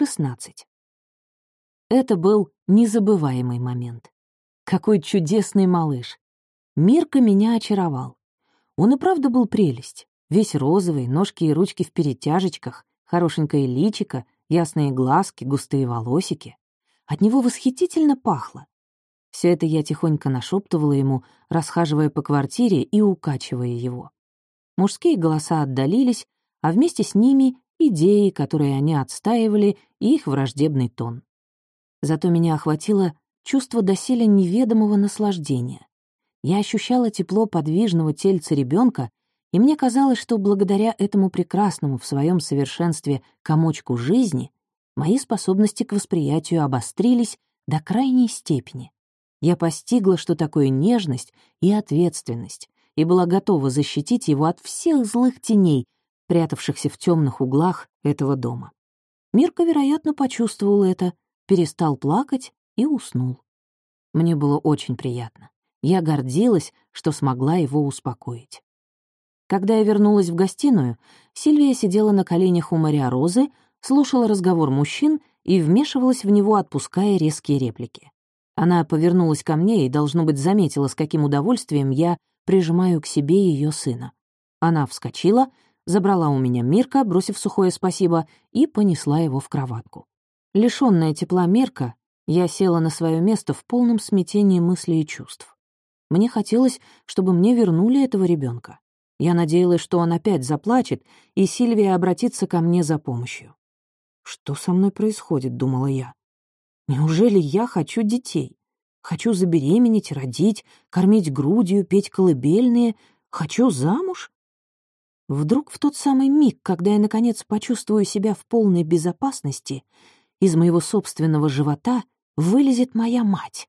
16. Это был незабываемый момент. Какой чудесный малыш. Мирка меня очаровал. Он и правда был прелесть. Весь розовый, ножки и ручки в перетяжечках, хорошенькое личико, ясные глазки, густые волосики. От него восхитительно пахло. Все это я тихонько нашептывала ему, расхаживая по квартире и укачивая его. Мужские голоса отдалились, а вместе с ними идеи, которые они отстаивали, и их враждебный тон. Зато меня охватило чувство доселе неведомого наслаждения. Я ощущала тепло подвижного тельца ребенка, и мне казалось, что благодаря этому прекрасному в своем совершенстве комочку жизни мои способности к восприятию обострились до крайней степени. Я постигла, что такое нежность и ответственность, и была готова защитить его от всех злых теней, прятавшихся в темных углах этого дома. Мирка, вероятно, почувствовал это, перестал плакать и уснул. Мне было очень приятно. Я гордилась, что смогла его успокоить. Когда я вернулась в гостиную, Сильвия сидела на коленях у Мария Розы, слушала разговор мужчин и вмешивалась в него, отпуская резкие реплики. Она повернулась ко мне и, должно быть, заметила, с каким удовольствием я прижимаю к себе ее сына. Она вскочила, забрала у меня Мирка, бросив сухое спасибо, и понесла его в кроватку. Лишённая тепла Мирка, я села на свое место в полном смятении мыслей и чувств. Мне хотелось, чтобы мне вернули этого ребенка. Я надеялась, что он опять заплачет, и Сильвия обратится ко мне за помощью. «Что со мной происходит?» — думала я. Неужели я хочу детей? Хочу забеременеть, родить, кормить грудью, петь колыбельные? Хочу замуж? Вдруг в тот самый миг, когда я, наконец, почувствую себя в полной безопасности, из моего собственного живота вылезет моя мать.